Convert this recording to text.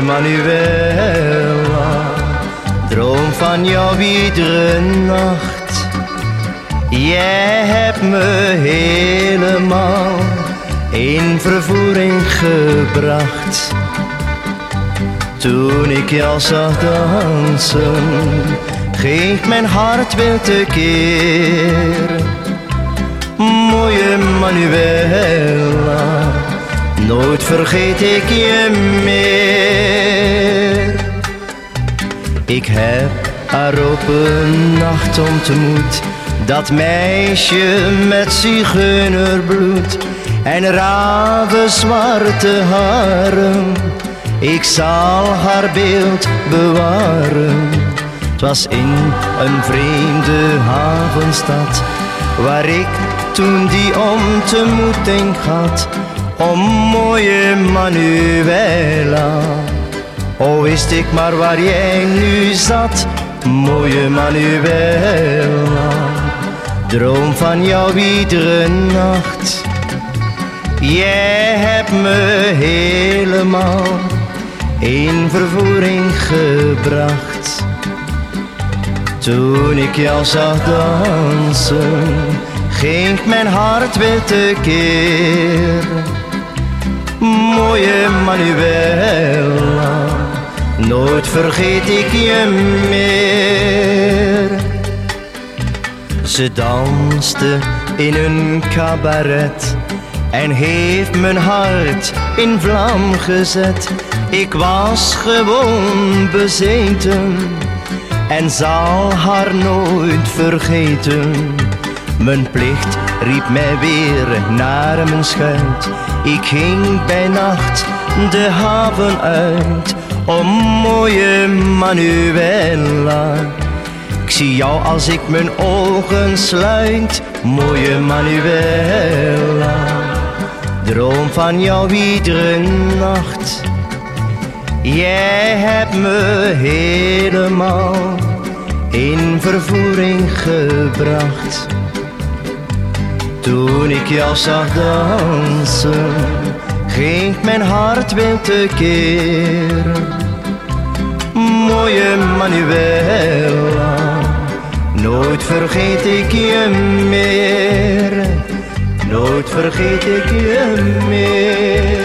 mooie Manuela. Droom van jou iedere nacht. Jij hebt me helemaal in vervoering gebracht. Toen ik jou zag dansen, ging mijn hart weer tekeer. Mooie Manuela, nooit vergeet ik je meer. Ik heb haar op een nacht ontmoet, dat meisje met zigeunerbloed en zwarte haren. Ik zal haar beeld bewaren. Het was in een vreemde havenstad waar ik toen die ontmoeting had. om mooie Manuela. Oh, wist ik maar waar jij nu zat, mooie Manuela. Droom van jou iedere nacht. Jij hebt me helemaal in vervoering gebracht. Toen ik jou zag dansen, ging mijn hart weer tekeer. Mooie Manuela, nooit vergeet ik je meer. Ze danste in een cabaret en heeft mijn hart in vlam gezet. Ik was gewoon bezeten en zal haar nooit vergeten. Mijn plicht riep mij weer naar mijn schuit. Ik ging bij nacht de haven uit. O mooie Manuela, ik zie jou als ik mijn ogen sluit. Mooie Manuela, droom van jou iedere nacht. Jij hebt me helemaal in vervoering gebracht. Toen ik jou zag dansen, ging mijn hart weer tekeer. Nooit vergeet ik je meer. Nooit vergeet ik je meer.